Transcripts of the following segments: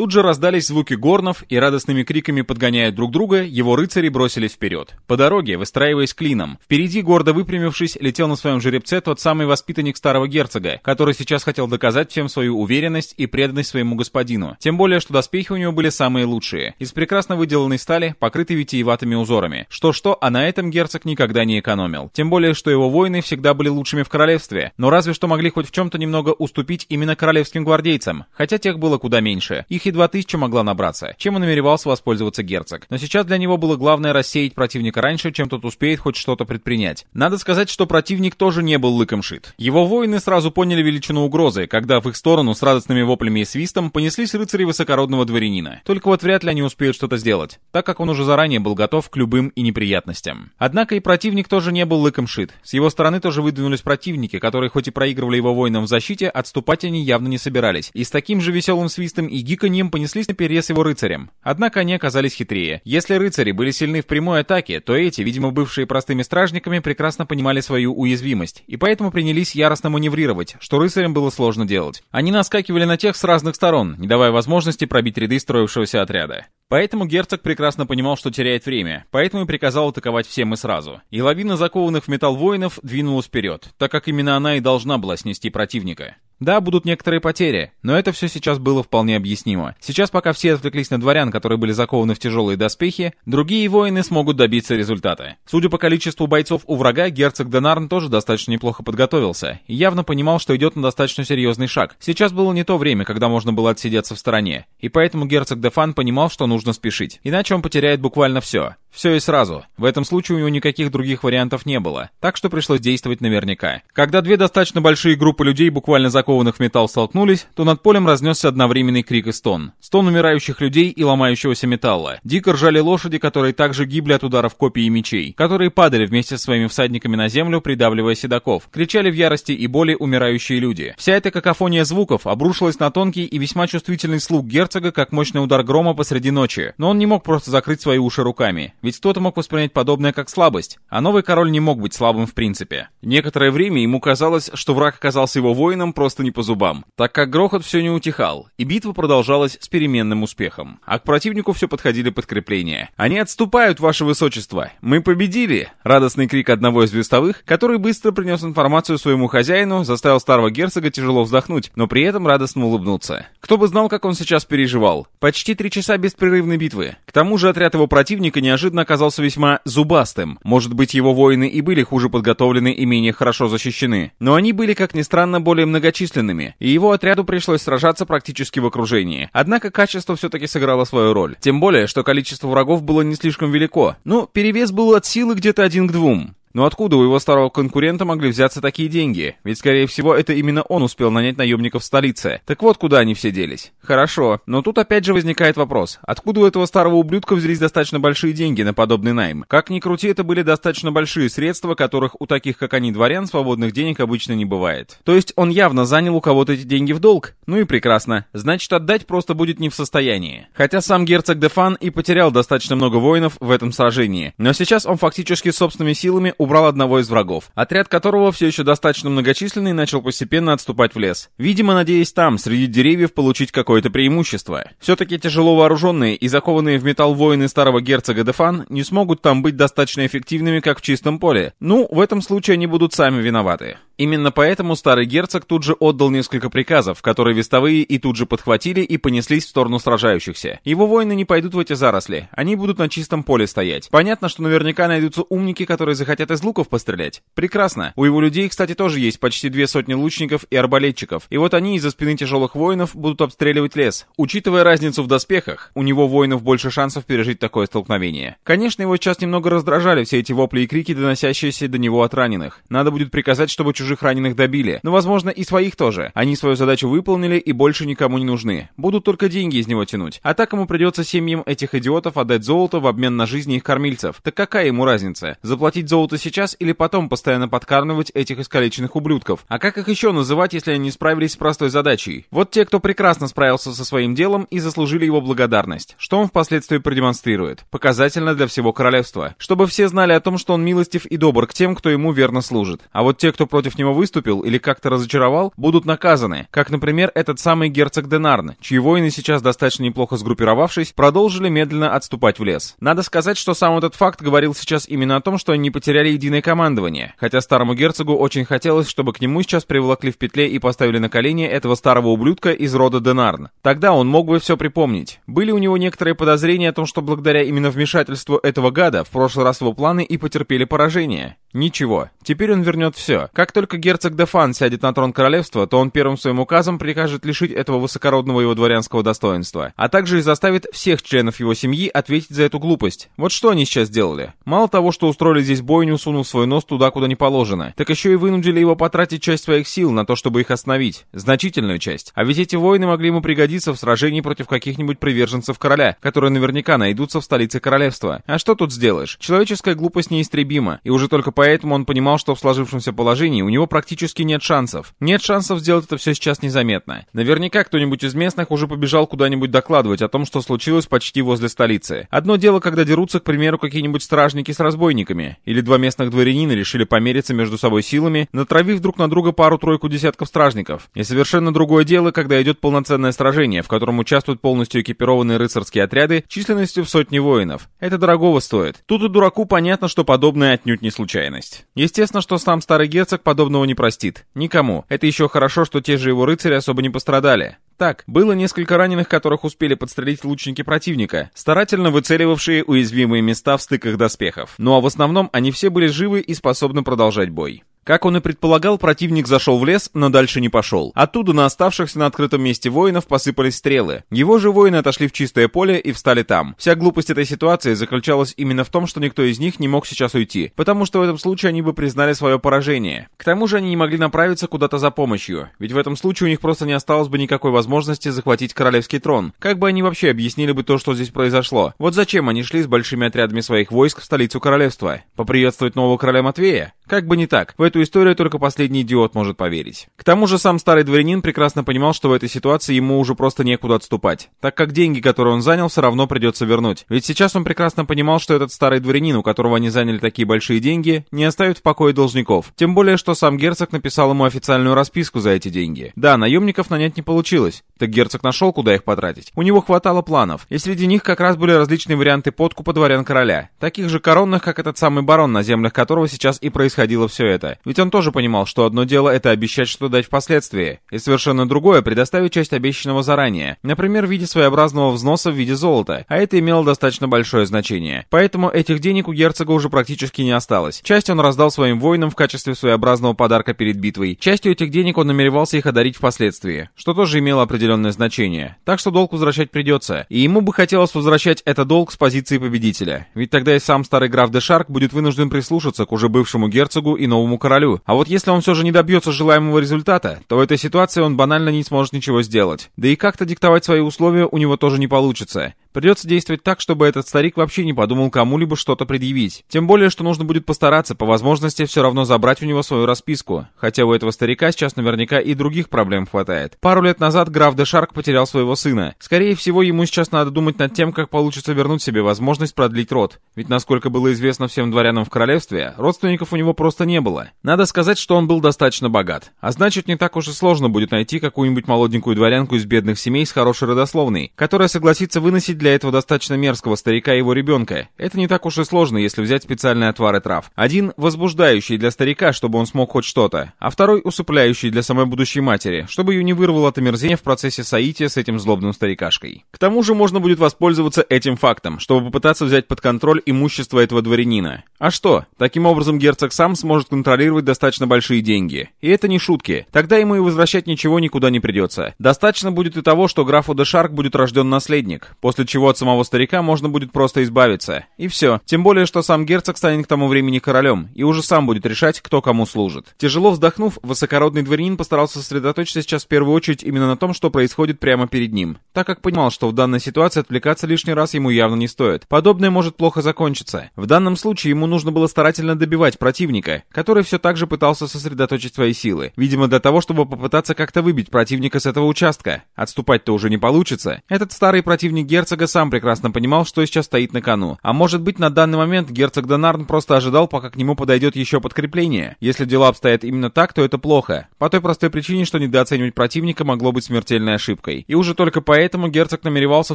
Тут же раздались звуки горнов, и радостными криками подгоняя друг друга, его рыцари бросились вперед. По дороге, выстраиваясь клином. Впереди, гордо выпрямившись, летел на своем жеребце тот самый воспитанник старого герцога, который сейчас хотел доказать всем свою уверенность и преданность своему господину. Тем более, что доспехи у него были самые лучшие. Из прекрасно выделанной стали, покрыты витиеватыми узорами. Что-что, а на этом герцог никогда не экономил. Тем более, что его воины всегда были лучшими в королевстве. Но разве что могли хоть в чем-то немного уступить именно королевским гвардейцам. Хотя тех было куда меньше. Их едва тысяча могла набраться. Чем и намеревался воспользоваться герцог. Но сейчас для него было главное рассеять противника раньше, чем тот успеет хоть что-то предпринять. Надо сказать, что противник тоже не был лыком шит. Его воины сразу поняли величину угрозы, когда в их сторону с радостными воплями и свистом понеслись рыцари высокородного дворянина. Только вот вряд ли они успеют что-то сделать, так как он уже заранее был готов к любым и неприятностям. Однако и противник тоже не был лыком шит. С его стороны тоже выдвинулись противники, которые хоть и проигрывали его воинам в защите, отступать они явно не собирались. И с таким же веселым свистом и гиканьем понеслись на перерез его рыцарям. Однако они оказались хитрее. Если рыцари были сильны в прямой атаке, то эти, видимо бывшие простыми стражниками, прекрасно понимали свою уязвимость, и поэтому принялись яростно маневрировать, что рыцарям было сложно делать. Они наскакивали на тех с разных сторон, не давая возможности пробить ряды строившегося отряда. Поэтому герцог прекрасно понимал, что теряет время, поэтому и приказал атаковать всем и сразу. И лавина закованных в металл воинов двинулась вперед, так как именно она и должна была снести противника. Да, будут некоторые потери, но это все сейчас было вполне объяснимо. Сейчас, пока все отвлеклись на дворян, которые были закованы в тяжелые доспехи, другие воины смогут добиться результата. Судя по количеству бойцов у врага, герцог Денарн тоже достаточно неплохо подготовился и явно понимал, что идет на достаточно серьезный шаг. Сейчас было не то время, когда можно было отсидеться в стороне, и поэтому герцог Дефан понимал, что нужно спешить, иначе он потеряет буквально все. Все и сразу. В этом случае у него никаких других вариантов не было, так что пришлось действовать наверняка. Когда две достаточно большие группы людей, буквально закованных в металл, столкнулись, то над полем разнесся одновременный крик и стон. Стон умирающих людей и ломающегося металла. Дико ржали лошади, которые также гибли от ударов копий и мечей, которые падали вместе со своими всадниками на землю, придавливая седаков. Кричали в ярости и боли умирающие люди. Вся эта какофония звуков обрушилась на тонкий и весьма чувствительный слух герцога, как мощный удар грома посреди ночи. Но он не мог просто закрыть свои уши руками. Ведь кто-то мог воспринять подобное как слабость, а новый король не мог быть слабым в принципе. Некоторое время ему казалось, что враг оказался его воином просто не по зубам, так как грохот все не утихал, и битва продолжалась с переменным успехом. А к противнику все подходили подкрепления. «Они отступают, ваше высочество! Мы победили!» Радостный крик одного из вестовых, который быстро принес информацию своему хозяину, заставил старого герцога тяжело вздохнуть, но при этом радостно улыбнуться. Кто бы знал, как он сейчас переживал. Почти три часа беспрерывной битвы. К тому же отряд его противника неожиданно оказался весьма зубастым. Может быть, его воины и были хуже подготовлены и менее хорошо защищены. Но они были, как ни странно, более многочисленными, и его отряду пришлось сражаться практически в окружении. Однако качество все-таки сыграло свою роль. Тем более, что количество врагов было не слишком велико. Ну, перевес был от силы где-то один к двум. Но откуда у его старого конкурента могли взяться такие деньги? Ведь, скорее всего, это именно он успел нанять наемников в столице. Так вот, куда они все делись. Хорошо, но тут опять же возникает вопрос. Откуда у этого старого ублюдка взялись достаточно большие деньги на подобный найм? Как ни крути, это были достаточно большие средства, которых у таких, как они, дворян, свободных денег обычно не бывает. То есть он явно занял у кого-то эти деньги в долг? Ну и прекрасно. Значит, отдать просто будет не в состоянии. Хотя сам герцог Дефан и потерял достаточно много воинов в этом сражении. Но сейчас он фактически собственными силами убрал одного из врагов, отряд которого все еще достаточно многочисленный начал постепенно отступать в лес. Видимо, надеясь там, среди деревьев, получить какое-то преимущество. Все-таки тяжело вооруженные и закованные в металл воины старого герцога Дефан не смогут там быть достаточно эффективными, как в чистом поле. Ну, в этом случае они будут сами виноваты. Именно поэтому старый герцог тут же отдал несколько приказов, которые вестовые и тут же подхватили и понеслись в сторону сражающихся. Его воины не пойдут в эти заросли, они будут на чистом поле стоять. Понятно, что наверняка найдутся умники, которые захотят из луков пострелять. Прекрасно. У его людей, кстати, тоже есть почти две сотни лучников и арбалетчиков. И вот они из-за спины тяжелых воинов будут обстреливать лес. Учитывая разницу в доспехах, у него воинов больше шансов пережить такое столкновение. Конечно, его сейчас немного раздражали все эти вопли и крики, доносящиеся до него от раненых. Надо будет приказать, чтобы чужие чужих раненых добили, но, возможно, и своих тоже. Они свою задачу выполнили и больше никому не нужны. Будут только деньги из него тянуть. А так ему придется семьям этих идиотов отдать золото в обмен на жизни их кормильцев. Так какая ему разница? Заплатить золото сейчас или потом постоянно подкармливать этих искалеченных ублюдков? А как их еще называть, если они не справились с простой задачей? Вот те, кто прекрасно справился со своим делом и заслужили его благодарность. Что он впоследствии продемонстрирует? Показательно для всего королевства. Чтобы все знали о том, что он милостив и добр к тем, кто ему верно служит. А вот те, кто против него выступил или как-то разочаровал, будут наказаны, как, например, этот самый герцог Денарн, чьи воины сейчас достаточно неплохо сгруппировавшись, продолжили медленно отступать в лес. Надо сказать, что сам этот факт говорил сейчас именно о том, что они не потеряли единое командование, хотя старому герцогу очень хотелось, чтобы к нему сейчас приволокли в петле и поставили на колени этого старого ублюдка из рода Денарн. Тогда он мог бы все припомнить. Были у него некоторые подозрения о том, что благодаря именно вмешательству этого гада в прошлый раз его планы и потерпели поражение. Ничего, теперь он вернет все. Как только герцог Дефан сядет на трон королевства, то он первым своим указом прикажет лишить этого высокородного его дворянского достоинства, а также и заставит всех членов его семьи ответить за эту глупость. Вот что они сейчас сделали. Мало того, что устроили здесь бойню, сунув свой нос туда, куда не положено, так еще и вынудили его потратить часть своих сил на то, чтобы их остановить. Значительную часть. А ведь эти воины могли ему пригодиться в сражении против каких-нибудь приверженцев короля, которые наверняка найдутся в столице королевства. А что тут сделаешь? Человеческая глупость неистребима, и уже только поэтому он понимал, что в сложившемся положении у него практически нет шансов. Нет шансов сделать это все сейчас незаметно. Наверняка кто-нибудь из местных уже побежал куда-нибудь докладывать о том, что случилось почти возле столицы. Одно дело, когда дерутся, к примеру, какие-нибудь стражники с разбойниками, или два местных дворянина решили помериться между собой силами, натравив друг на друга пару-тройку десятков стражников. И совершенно другое дело, когда идет полноценное сражение, в котором участвуют полностью экипированные рыцарские отряды численностью в сотни воинов. Это дорогого стоит. Тут и дураку понятно, что подобное отнюдь не случайно случайность. Естественно, что сам старый герцог подобного не простит. Никому. Это еще хорошо, что те же его рыцари особо не пострадали. Так, было несколько раненых, которых успели подстрелить лучники противника, старательно выцеливавшие уязвимые места в стыках доспехов. Ну а в основном они все были живы и способны продолжать бой. Как он и предполагал, противник зашел в лес, но дальше не пошел. Оттуда на оставшихся на открытом месте воинов посыпались стрелы. Его же воины отошли в чистое поле и встали там. Вся глупость этой ситуации заключалась именно в том, что никто из них не мог сейчас уйти, потому что в этом случае они бы признали свое поражение. К тому же они не могли направиться куда-то за помощью, ведь в этом случае у них просто не осталось бы никакой возможности захватить королевский трон. Как бы они вообще объяснили бы то, что здесь произошло? Вот зачем они шли с большими отрядами своих войск в столицу королевства? Поприветствовать нового короля Матвея? Как бы не так. В эту историю только последний идиот может поверить. К тому же сам старый дворянин прекрасно понимал, что в этой ситуации ему уже просто некуда отступать, так как деньги, которые он занял, все равно придется вернуть. Ведь сейчас он прекрасно понимал, что этот старый дворянин, у которого они заняли такие большие деньги, не оставит в покое должников. Тем более, что сам герцог написал ему официальную расписку за эти деньги. Да, наемников нанять не получилось, так герцог нашел, куда их потратить. У него хватало планов, и среди них как раз были различные варианты подкупа дворян короля, таких же коронных, как этот самый барон, на землях которого сейчас и происходит происходило все это. Ведь он тоже понимал, что одно дело это обещать что дать впоследствии, и совершенно другое предоставить часть обещанного заранее, например, в виде своеобразного взноса в виде золота, а это имело достаточно большое значение. Поэтому этих денег у герцога уже практически не осталось. Часть он раздал своим воинам в качестве своеобразного подарка перед битвой, частью этих денег он намеревался их одарить впоследствии, что тоже имело определенное значение. Так что долг возвращать придется, и ему бы хотелось возвращать этот долг с позиции победителя, ведь тогда и сам старый граф де Шарк будет вынужден прислушаться к уже бывшему герцогу герцогу и новому королю. А вот если он все же не добьется желаемого результата, то в этой ситуации он банально не сможет ничего сделать. Да и как-то диктовать свои условия у него тоже не получится. Придется действовать так, чтобы этот старик вообще не подумал кому-либо что-то предъявить. Тем более, что нужно будет постараться по возможности все равно забрать у него свою расписку. Хотя у этого старика сейчас наверняка и других проблем хватает. Пару лет назад граф де Шарк потерял своего сына. Скорее всего, ему сейчас надо думать над тем, как получится вернуть себе возможность продлить род. Ведь, насколько было известно всем дворянам в королевстве, родственников у него просто не было. Надо сказать, что он был достаточно богат. А значит, не так уж и сложно будет найти какую-нибудь молоденькую дворянку из бедных семей с хорошей родословной, которая согласится выносить для этого достаточно мерзкого старика и его ребенка. Это не так уж и сложно, если взять специальные отвары трав. Один возбуждающий для старика, чтобы он смог хоть что-то, а второй усыпляющий для самой будущей матери, чтобы ее не вырвало от омерзения в процессе соития с этим злобным старикашкой. К тому же можно будет воспользоваться этим фактом, чтобы попытаться взять под контроль имущество этого дворянина. А что? Таким образом герцог сам сможет контролировать достаточно большие деньги. И это не шутки. Тогда ему и возвращать ничего никуда не придется. Достаточно будет и того, что графу де Шарк будет рожден наследник, после чего от самого старика можно будет просто избавиться. И все. Тем более, что сам герцог станет к тому времени королем, и уже сам будет решать, кто кому служит. Тяжело вздохнув, высокородный дворянин постарался сосредоточиться сейчас в первую очередь именно на том, что происходит прямо перед ним, так как понимал, что в данной ситуации отвлекаться лишний раз ему явно не стоит. Подобное может плохо закончиться. В данном случае ему нужно было старательно добивать противника, который все так же пытался сосредоточить свои силы. Видимо, для того, чтобы попытаться как-то выбить противника с этого участка. Отступать-то уже не получится. Этот старый противник герцога сам прекрасно понимал, что сейчас стоит на кону. А может быть, на данный момент герцог Донарн просто ожидал, пока к нему подойдет еще подкрепление. Если дела обстоят именно так, то это плохо. По той простой причине, что недооценивать противника могло быть смертельной ошибкой. И уже только поэтому герцог намеревался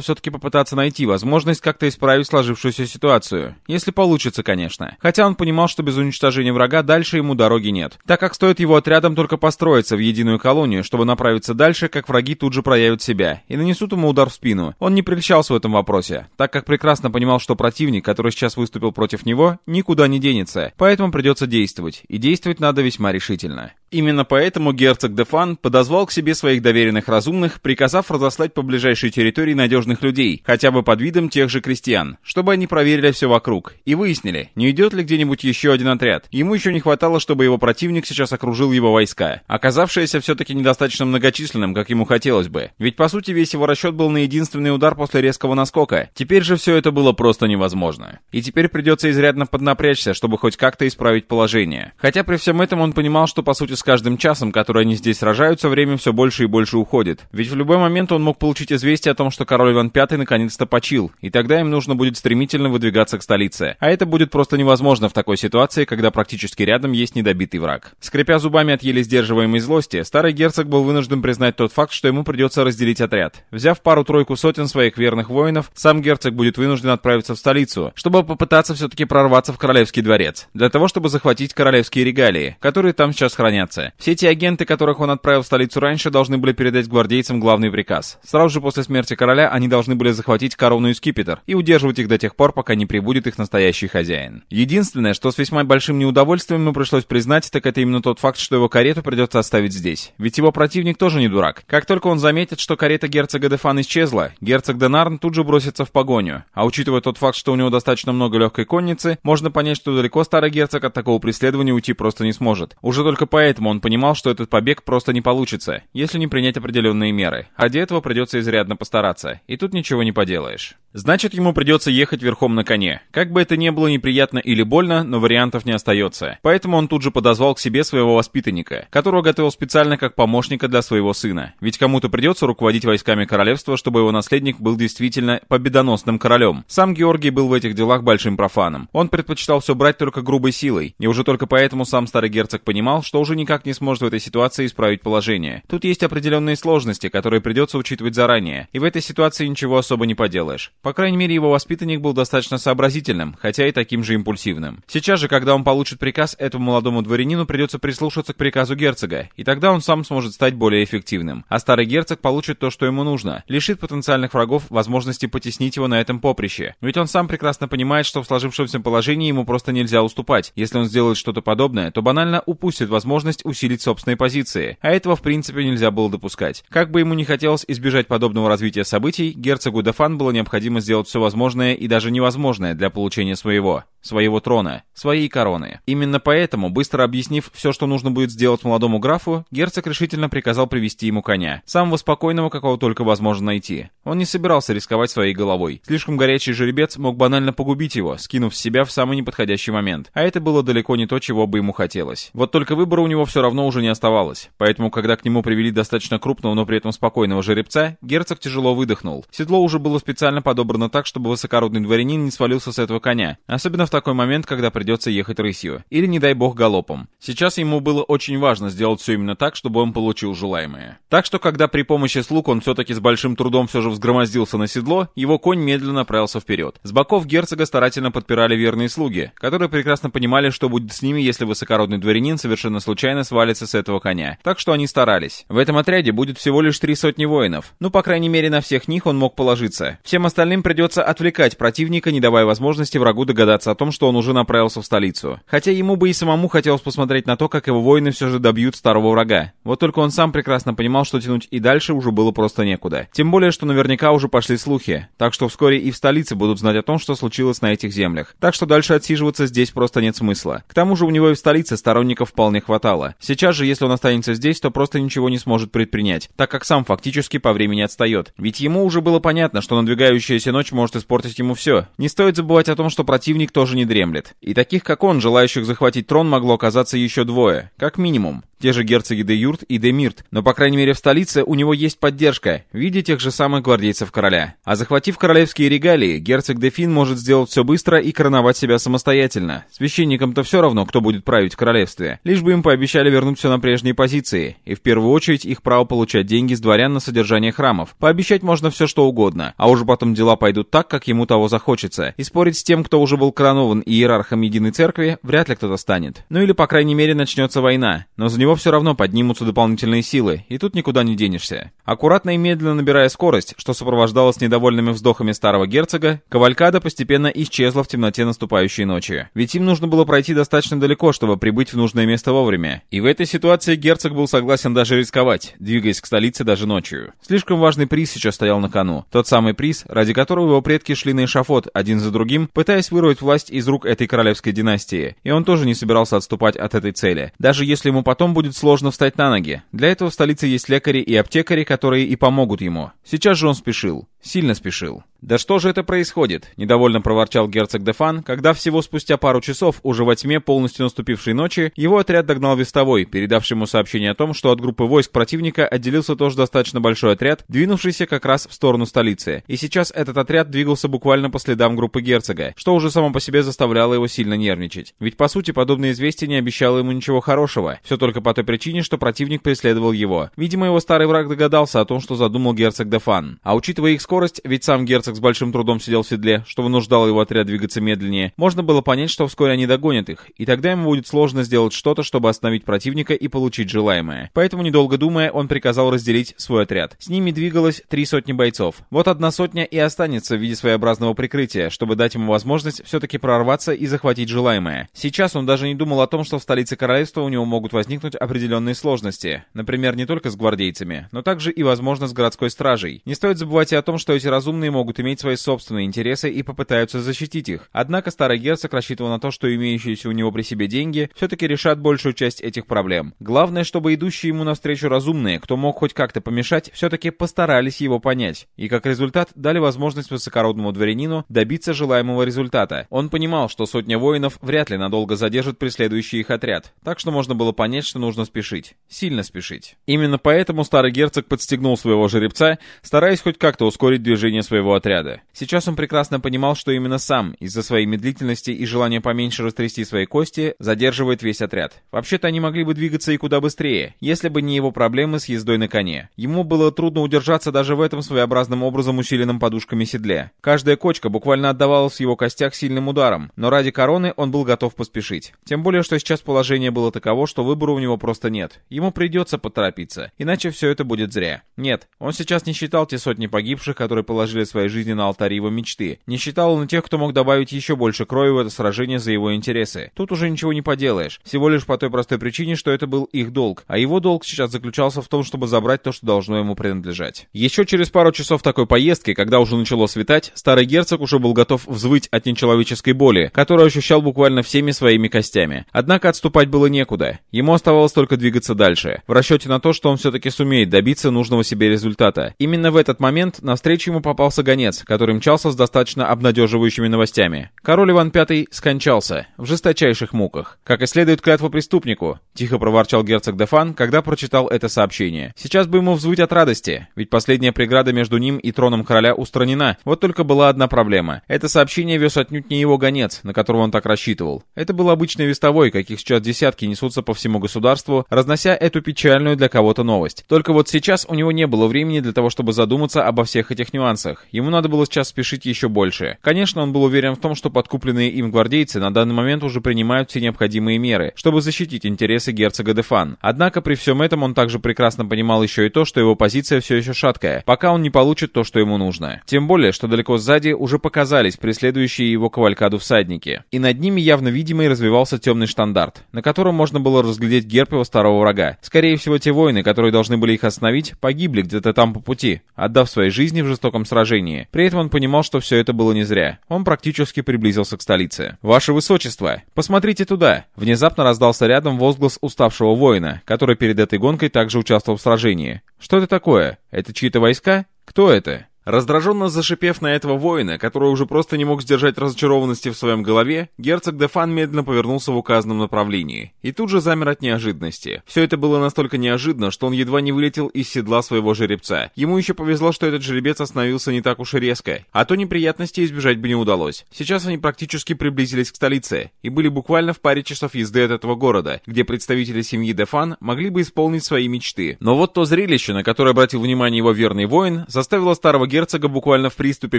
все-таки попытаться найти возможность как-то исправить сложившуюся ситуацию. Если получится, конечно. Хотя он понимал, что без уничтожения врага дальше ему дороги нет. Так как стоит его отрядом только построиться в единую колонию, чтобы направиться дальше, как враги тут же проявят себя и нанесут ему удар в спину. Он не прельщался в этом вопросе, так как прекрасно понимал, что противник, который сейчас выступил против него, никуда не денется, поэтому придется действовать, и действовать надо весьма решительно. Именно поэтому герцог Дефан подозвал к себе своих доверенных разумных, приказав разослать по ближайшей территории надежных людей, хотя бы под видом тех же крестьян, чтобы они проверили все вокруг и выяснили, не идет ли где-нибудь еще один отряд. Ему еще не хватало, чтобы его противник сейчас окружил его войска, оказавшиеся все-таки недостаточно многочисленным, как ему хотелось бы. Ведь по сути весь его расчет был на единственный удар после резкого наскока. Теперь же все это было просто невозможно. И теперь придется изрядно поднапрячься, чтобы хоть как-то исправить положение. Хотя при всем этом он понимал, что по сути с каждым часом, который они здесь сражаются, время все больше и больше уходит. Ведь в любой момент он мог получить известие о том, что король Иван V наконец-то почил, и тогда им нужно будет стремительно выдвигаться к столице. А это будет просто невозможно в такой ситуации, когда практически рядом есть недобитый враг. Скрипя зубами от еле сдерживаемой злости, старый герцог был вынужден признать тот факт, что ему придется разделить отряд. Взяв пару-тройку сотен своих верных воинов, сам герцог будет вынужден отправиться в столицу, чтобы попытаться все-таки прорваться в королевский дворец, для того, чтобы захватить королевские регалии, которые там сейчас хранятся хранятся. Все те агенты, которых он отправил в столицу раньше, должны были передать гвардейцам главный приказ. Сразу же после смерти короля они должны были захватить корону и скипетр и удерживать их до тех пор, пока не прибудет их настоящий хозяин. Единственное, что с весьма большим неудовольствием ему пришлось признать, так это именно тот факт, что его карету придется оставить здесь. Ведь его противник тоже не дурак. Как только он заметит, что карета герцога Дефан исчезла, герцог Денарн тут же бросится в погоню. А учитывая тот факт, что у него достаточно много легкой конницы, можно понять, что далеко старый герцог от такого преследования уйти просто не сможет. Уже только поэтому Поэтому он понимал, что этот побег просто не получится, если не принять определенные меры. А для этого придется изрядно постараться. И тут ничего не поделаешь. Значит, ему придется ехать верхом на коне. Как бы это ни было неприятно или больно, но вариантов не остается. Поэтому он тут же подозвал к себе своего воспитанника, которого готовил специально как помощника для своего сына. Ведь кому-то придется руководить войсками королевства, чтобы его наследник был действительно победоносным королем. Сам Георгий был в этих делах большим профаном. Он предпочитал все брать только грубой силой. И уже только поэтому сам старый герцог понимал, что уже никак не сможет в этой ситуации исправить положение. Тут есть определенные сложности, которые придется учитывать заранее, и в этой ситуации ничего особо не поделаешь. По крайней мере, его воспитанник был достаточно сообразительным, хотя и таким же импульсивным. Сейчас же, когда он получит приказ, этому молодому дворянину придется прислушаться к приказу герцога, и тогда он сам сможет стать более эффективным. А старый герцог получит то, что ему нужно, лишит потенциальных врагов возможности потеснить его на этом поприще. Ведь он сам прекрасно понимает, что в сложившемся положении ему просто нельзя уступать. Если он сделает что-то подобное, то банально упустит возможность усилить собственные позиции, а этого в принципе нельзя было допускать. Как бы ему не хотелось избежать подобного развития событий, герцогу Дефан было необходимо сделать все возможное и даже невозможное для получения своего своего трона, своей короны. Именно поэтому, быстро объяснив все, что нужно будет сделать молодому графу, герцог решительно приказал привести ему коня, самого спокойного, какого только возможно найти. Он не собирался рисковать своей головой. Слишком горячий жеребец мог банально погубить его, скинув с себя в самый неподходящий момент. А это было далеко не то, чего бы ему хотелось. Вот только выбора у него все равно уже не оставалось. Поэтому, когда к нему привели достаточно крупного, но при этом спокойного жеребца, герцог тяжело выдохнул. Седло уже было специально подобрано так, чтобы высокородный дворянин не свалился с этого коня. Особенно в такой момент, когда придется ехать рысью. Или, не дай бог, галопом. Сейчас ему было очень важно сделать все именно так, чтобы он получил желаемое. Так что, когда при помощи слуг он все-таки с большим трудом все же взгромоздился на седло, его конь медленно направился вперед. С боков герцога старательно подпирали верные слуги, которые прекрасно понимали, что будет с ними, если высокородный дворянин совершенно случайно свалится с этого коня. Так что они старались. В этом отряде будет всего лишь три сотни воинов. Ну, по крайней мере, на всех них он мог положиться. Всем остальным придется отвлекать противника, не давая возможности врагу догадаться о том, том, что он уже направился в столицу. Хотя ему бы и самому хотелось посмотреть на то, как его воины все же добьют старого врага. Вот только он сам прекрасно понимал, что тянуть и дальше уже было просто некуда. Тем более, что наверняка уже пошли слухи. Так что вскоре и в столице будут знать о том, что случилось на этих землях. Так что дальше отсиживаться здесь просто нет смысла. К тому же у него и в столице сторонников вполне хватало. Сейчас же, если он останется здесь, то просто ничего не сможет предпринять, так как сам фактически по времени отстает. Ведь ему уже было понятно, что надвигающаяся ночь может испортить ему все. Не стоит забывать о том, что противник тоже не дремлет. И таких, как он, желающих захватить трон, могло оказаться еще двое, как минимум. Те же герцоги де Юрт и де Мирт, но, по крайней мере, в столице у него есть поддержка в виде тех же самых гвардейцев короля. А захватив королевские регалии, герцог де Фин может сделать все быстро и короновать себя самостоятельно. Священникам-то все равно, кто будет править в королевстве. Лишь бы им пообещали вернуть все на прежние позиции, и в первую очередь их право получать деньги с дворян на содержание храмов. Пообещать можно все что угодно, а уже потом дела пойдут так, как ему того захочется. И спорить с тем, кто уже был коронован иерархом Единой Церкви, вряд ли кто-то станет. Ну или, по крайней мере, начнется война. Но за него все равно поднимутся дополнительные силы, и тут никуда не денешься. Аккуратно и медленно набирая скорость, что сопровождалось недовольными вздохами старого герцога, кавалькада постепенно исчезла в темноте наступающей ночи. Ведь им нужно было пройти достаточно далеко, чтобы прибыть в нужное место вовремя. И в этой ситуации герцог был согласен даже рисковать, двигаясь к столице даже ночью. Слишком важный приз сейчас стоял на кону. Тот самый приз, ради которого его предки шли на эшафот один за другим, пытаясь вырвать власть из рук этой королевской династии. И он тоже не собирался отступать от этой цели. Даже если ему потом будет сложно встать на ноги. Для этого в столице есть лекари и аптекари, которые и помогут ему. Сейчас же он спешил. Сильно спешил. «Да что же это происходит?» — недовольно проворчал герцог Дефан, когда всего спустя пару часов, уже во тьме полностью наступившей ночи, его отряд догнал вестовой, передавший ему сообщение о том, что от группы войск противника отделился тоже достаточно большой отряд, двинувшийся как раз в сторону столицы. И сейчас этот отряд двигался буквально по следам группы герцога, что уже само по себе заставляло его сильно нервничать. Ведь по сути подобное известие не обещало ему ничего хорошего, все только по той причине, что противник преследовал его. Видимо, его старый враг догадался о том, что задумал герцог Дефан. А учитывая их скорость, ведь сам герцог с большим трудом сидел в седле, что вынуждало его отряд двигаться медленнее, можно было понять, что вскоре они догонят их, и тогда ему будет сложно сделать что-то, чтобы остановить противника и получить желаемое. Поэтому, недолго думая, он приказал разделить свой отряд. С ними двигалось три сотни бойцов. Вот одна сотня и останется в виде своеобразного прикрытия, чтобы дать ему возможность все-таки прорваться и захватить желаемое. Сейчас он даже не думал о том, что в столице королевства у него могут возникнуть определенные сложности. Например, не только с гвардейцами, но также и, возможно, с городской стражей. Не стоит забывать и о том, что эти разумные могут иметь свои собственные интересы и попытаются защитить их. Однако старый герцог рассчитывал на то, что имеющиеся у него при себе деньги все-таки решат большую часть этих проблем. Главное, чтобы идущие ему навстречу разумные, кто мог хоть как-то помешать, все-таки постарались его понять. И как результат дали возможность высокородному дворянину добиться желаемого результата. Он понимал, что сотня воинов вряд ли надолго задержит преследующий их отряд, так что можно было понять, что нужно спешить. Сильно спешить. Именно поэтому старый герцог подстегнул своего жеребца, стараясь хоть как-то ускорить движение своего отряда. Сейчас он прекрасно понимал, что именно сам, из-за своей медлительности и желания поменьше растрясти свои кости, задерживает весь отряд. Вообще-то они могли бы двигаться и куда быстрее, если бы не его проблемы с ездой на коне. Ему было трудно удержаться даже в этом своеобразным образом усиленном подушками седле. Каждая кочка буквально отдавалась в его костях сильным ударом, но ради короны он был готов поспешить. Тем более, что сейчас положение было таково, что выбора у него просто нет. Ему придется поторопиться, иначе все это будет зря. Нет, он сейчас не считал те сотни погибших, которые положили свои жизни на алтарь его мечты. Не считал он и тех, кто мог добавить еще больше крови в это сражение за его интересы. Тут уже ничего не поделаешь. Всего лишь по той простой причине, что это был их долг. А его долг сейчас заключался в том, чтобы забрать то, что должно ему принадлежать. Еще через пару часов такой поездки, когда уже начало светать, старый герцог уже был готов взвыть от нечеловеческой боли, которую ощущал буквально всеми своими костями. Однако отступать было некуда. Ему оставалось только двигаться дальше, в расчете на то, что он все-таки сумеет добиться нужного себе результата. Именно в этот момент навстречу ему попался гонец, который мчался с достаточно обнадеживающими новостями. Король Иван V скончался в жесточайших муках. Как и следует клятву преступнику, тихо проворчал герцог Дефан, когда прочитал это сообщение. Сейчас бы ему взвыть от радости, ведь последняя преграда между ним и троном короля устранена. Вот только была одна проблема. Это сообщение вез отнюдь не его гонец, на которого он так рассчитывал. Это был обычный вестовой, каких сейчас десятки несутся по всему государству, разнося эту печальную для кого-то новость. Только вот сейчас у него не было времени для того, чтобы задуматься обо всех этих нюансах. Ему надо было сейчас спешить еще больше. Конечно, он был уверен в том, что подкупленные им гвардейцы на данный момент уже принимают все необходимые меры, чтобы защитить интересы герцога Дефан. Однако при всем этом он также прекрасно понимал еще и то, что его позиция все еще шаткая, пока он не получит то, что ему нужно. Тем более, что далеко сзади уже показались преследующие его кавалькаду всадники. И над ними явно видимый развивался темный штандарт, на котором можно было разглядеть герб его старого врага. Скорее всего, те воины, которые должны были их остановить, погибли где-то там по пути, отдав свои жизни в жестоком сражении. При этом он понимал, что все это было не зря. Он практически приблизился к столице. «Ваше Высочество, посмотрите туда!» Внезапно раздался рядом возглас уставшего воина, который перед этой гонкой также участвовал в сражении. «Что это такое? Это чьи-то войска? Кто это?» Раздраженно зашипев на этого воина, который уже просто не мог сдержать разочарованности в своем голове, герцог Дефан медленно повернулся в указанном направлении. И тут же замер от неожиданности. Все это было настолько неожиданно, что он едва не вылетел из седла своего жеребца. Ему еще повезло, что этот жеребец остановился не так уж и резко, а то неприятностей избежать бы не удалось. Сейчас они практически приблизились к столице и были буквально в паре часов езды от этого города, где представители семьи Дефан могли бы исполнить свои мечты. Но вот то зрелище, на которое обратил внимание его верный воин, заставило старого герцога буквально в приступе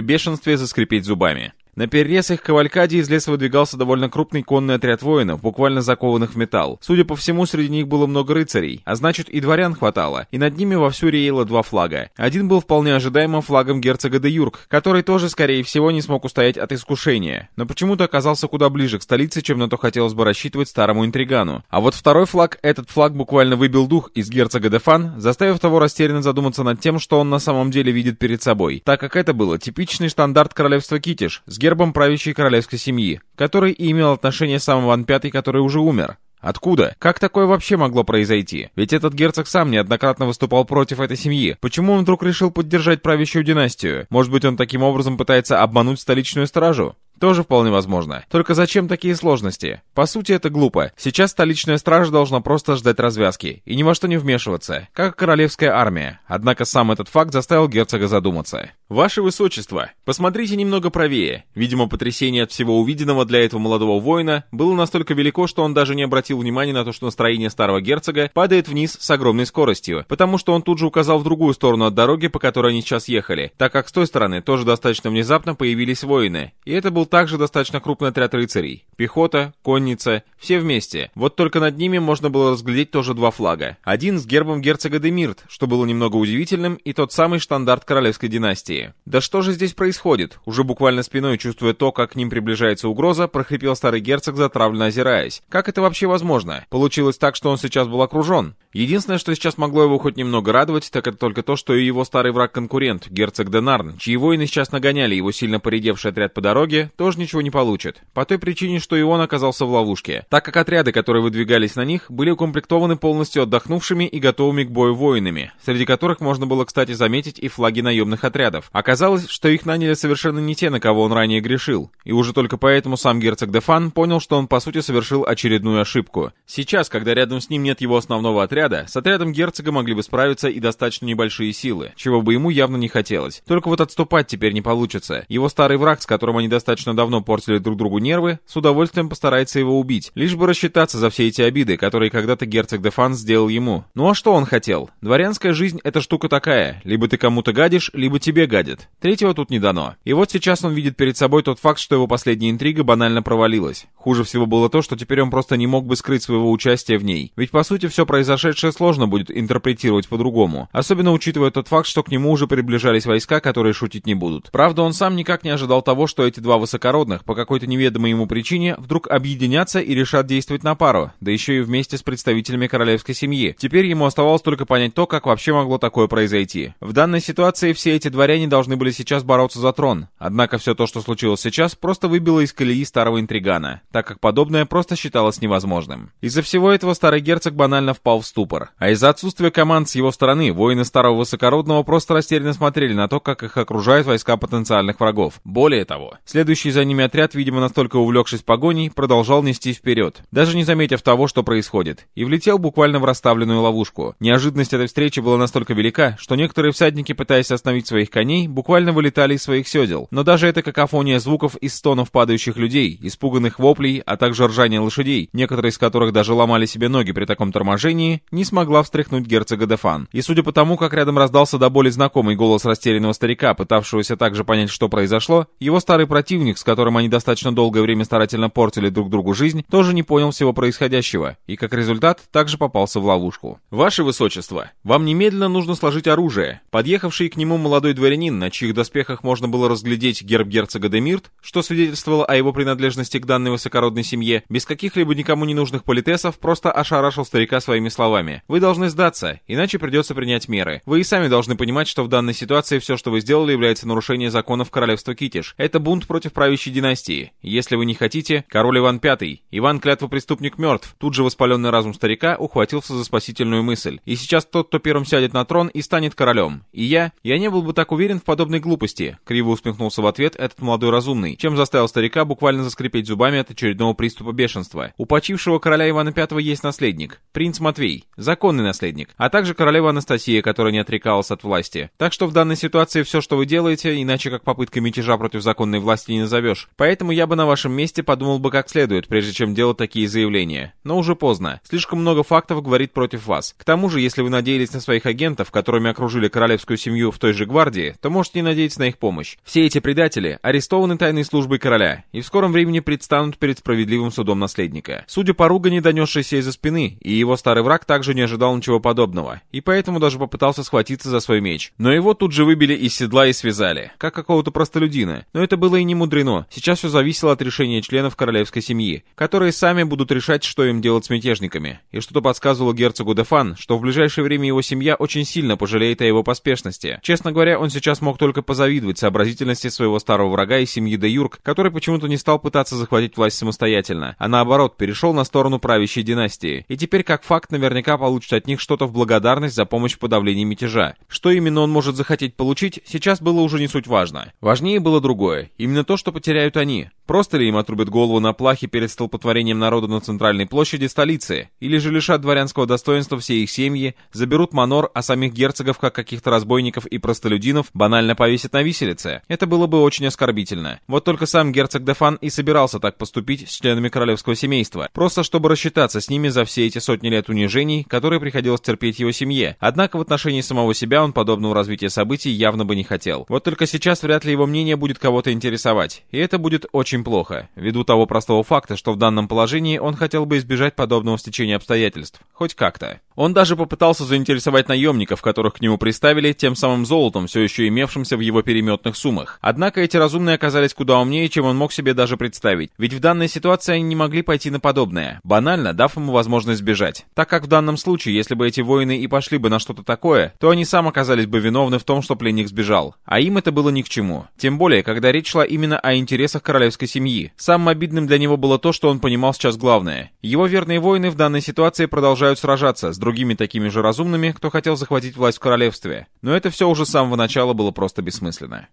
бешенстве заскрипеть зубами. На перерез их кавалькаде из леса выдвигался довольно крупный конный отряд воинов, буквально закованных в металл. Судя по всему, среди них было много рыцарей, а значит и дворян хватало, и над ними вовсю реяло два флага. Один был вполне ожидаемо флагом герцога де Юрк, который тоже, скорее всего, не смог устоять от искушения, но почему-то оказался куда ближе к столице, чем на то хотелось бы рассчитывать старому интригану. А вот второй флаг, этот флаг буквально выбил дух из герцога де Фан, заставив того растерянно задуматься над тем, что он на самом деле видит перед собой, так как это было типичный стандарт королевства Китиш, с гербом правящей королевской семьи, который и имел отношение сам Иван V, который уже умер. Откуда? Как такое вообще могло произойти? Ведь этот герцог сам неоднократно выступал против этой семьи. Почему он вдруг решил поддержать правящую династию? Может быть, он таким образом пытается обмануть столичную стражу? Тоже вполне возможно. Только зачем такие сложности? По сути, это глупо. Сейчас столичная стража должна просто ждать развязки и ни во что не вмешиваться, как королевская армия. Однако сам этот факт заставил герцога задуматься. «Ваше Высочество, посмотрите немного правее». Видимо, потрясение от всего увиденного для этого молодого воина было настолько велико, что он даже не обратил внимания на то, что настроение старого герцога падает вниз с огромной скоростью, потому что он тут же указал в другую сторону от дороги, по которой они сейчас ехали, так как с той стороны тоже достаточно внезапно появились воины, и это был также достаточно крупный отряд рыцарей. Пехота, конница, все вместе. Вот только над ними можно было разглядеть тоже два флага. Один с гербом герцога Демирт, что было немного удивительным, и тот самый штандарт королевской династии. Да что же здесь происходит? Уже буквально спиной чувствуя то, как к ним приближается угроза, прохрипел старый герцог, затравленно озираясь. Как это вообще возможно? Получилось так, что он сейчас был окружен. Единственное, что сейчас могло его хоть немного радовать, так это только то, что и его старый враг-конкурент, герцог Денарн, чьи воины сейчас нагоняли его сильно поредевший отряд по дороге, тоже ничего не получит. По той причине, что и он оказался в ловушке, так как отряды, которые выдвигались на них, были укомплектованы полностью отдохнувшими и готовыми к бою воинами, среди которых можно было, кстати, заметить и флаги наемных отрядов. Оказалось, что их наняли совершенно не те, на кого он ранее грешил, и уже только поэтому сам герцог Дефан понял, что он по сути совершил очередную ошибку. Сейчас, когда рядом с ним нет его основного отряда, с отрядом герцога могли бы справиться и достаточно небольшие силы, чего бы ему явно не хотелось. Только вот отступать теперь не получится. Его старый враг, с которым они достаточно давно портили друг другу нервы, с удовольствием постарается его убить, лишь бы рассчитаться за все эти обиды, которые когда-то герцог Дефан сделал ему. Ну а что он хотел? Дворянская жизнь — это штука такая. Либо ты кому-то гадишь, либо тебе гадят. Третьего тут не дано. И вот сейчас он видит перед собой тот факт, что его последняя интрига банально провалилась. Хуже всего было то, что теперь он просто не мог бы скрыть своего участия в ней. Ведь по сути все произошедшее сложно будет интерпретировать по-другому, особенно учитывая тот факт, что к нему уже приближались войска, которые шутить не будут. Правда, он сам никак не ожидал того, что эти два высокородных, по какой-то неведомой ему причине, вдруг объединятся и решат действовать на пару, да еще и вместе с представителями королевской семьи. Теперь ему оставалось только понять то, как вообще могло такое произойти. В данной ситуации все эти дворяне должны были сейчас бороться за трон, однако все то, что случилось сейчас, просто выбило из колеи старого интригана, так как подобное просто считалось невозможным. Из-за всего этого старый герцог банально впал в ступор. А из-за отсутствия команд с его стороны, воины Старого Высокородного просто растерянно смотрели на то, как их окружают войска потенциальных врагов. Более того, следующий за ними отряд, видимо, настолько увлекшись погоней, продолжал нести вперед, даже не заметив того, что происходит, и влетел буквально в расставленную ловушку. Неожиданность этой встречи была настолько велика, что некоторые всадники, пытаясь остановить своих коней, буквально вылетали из своих седел. Но даже эта какофония звуков из стонов падающих людей, испуганных воплей, а также ржания лошадей, некоторые из которых даже ломали себе ноги при таком торможении, не смогла встряхнуть герцога Дефан. И судя по тому, как рядом раздался до боли знакомый голос растерянного старика, пытавшегося также понять, что произошло, его старый противник, с которым они достаточно долгое время старательно портили друг другу жизнь, тоже не понял всего происходящего, и как результат также попался в ловушку. «Ваше Высочество, вам немедленно нужно сложить оружие». Подъехавший к нему молодой дворянин, на чьих доспехах можно было разглядеть герб герцога Демирт, что свидетельствовало о его принадлежности к данной высокородной семье, без каких-либо никому не нужных политесов, просто ошарашил старика своими словами. Вы должны сдаться, иначе придется принять меры. Вы и сами должны понимать, что в данной ситуации все, что вы сделали, является нарушением законов королевства Китиш. Это бунт против правящей династии. Если вы не хотите, король Иван V, Иван клятва преступник мертв. Тут же воспаленный разум старика ухватился за спасительную мысль. И сейчас тот, кто первым сядет на трон и станет королем. И я, я не был бы так уверен в подобной глупости, криво усмехнулся в ответ этот молодой разумный, чем заставил старика буквально заскрипеть зубами от очередного приступа бешенства. У почившего короля Ивана V есть наследник, принц Матвей, законный наследник, а также королева Анастасия, которая не отрекалась от власти. Так что в данной ситуации все, что вы делаете, иначе как попытка мятежа против законной власти не назовешь. Поэтому я бы на вашем месте подумал бы как следует, прежде чем делать такие заявления. Но уже поздно. Слишком много фактов говорит против вас. К тому же, если вы надеялись на своих агентов, которыми окружили королевскую семью в той же гвардии, то можете не надеяться на их помощь. Все эти предатели арестованы тайной службой короля и в скором времени предстанут перед справедливым судом наследника. Судя по ругани, донесшейся из-за спины, и его старый враг также не ожидал ничего подобного, и поэтому даже попытался схватиться за свой меч. Но его тут же выбили из седла и связали, как какого-то простолюдина. Но это было и не мудрено. Сейчас все зависело от решения членов королевской семьи, которые сами будут решать, что им делать с мятежниками. И что-то подсказывало герцогу Дефан, что в ближайшее время его семья очень сильно пожалеет о его поспешности. Честно говоря, он сейчас мог только позавидовать сообразительности своего старого врага и семьи де Юрк, который почему-то не стал пытаться захватить власть самостоятельно, а наоборот, перешел на сторону правящей династии. И теперь, как факт, наверняка получит от них что-то в благодарность за помощь в подавлении мятежа. Что именно он может захотеть получить, сейчас было уже не суть важно. Важнее было другое. Именно то, что потеряют они. Просто ли им отрубят голову на плахе перед столпотворением народа на центральной площади столицы? Или же лишат дворянского достоинства все их семьи, заберут манор, а самих герцогов, как каких-то разбойников и простолюдинов, банально повесят на виселице? Это было бы очень оскорбительно. Вот только сам герцог Дефан и собирался так поступить с членами королевского семейства, просто чтобы рассчитаться с ними за все эти сотни лет унижений, которые приходилось терпеть его семье. Однако в отношении самого себя он подобного развития событий явно бы не хотел. Вот только сейчас вряд ли его мнение будет кого-то интересовать. И это будет очень плохо, ввиду того простого факта, что в данном положении он хотел бы избежать подобного стечения обстоятельств. Хоть как-то. Он даже попытался заинтересовать наемников, которых к нему приставили, тем самым золотом, все еще имевшимся в его переметных суммах. Однако эти разумные оказались куда умнее, чем он мог себе даже представить. Ведь в данной ситуации они не могли пойти на подобное, банально дав ему возможность сбежать. Так как в данном случае, если бы эти воины и пошли бы на что-то такое, то они сам оказались бы виновны в том, что пленник сбежал. А им это было ни к чему. Тем более, когда речь шла именно о интересах королевской семьи. Самым обидным для него было то, что он понимал сейчас главное. Его верные воины в данной ситуации продолжают сражаться с другими такими же разумными, кто хотел захватить власть в королевстве. Но это все уже с самого начала было просто бессмысленно.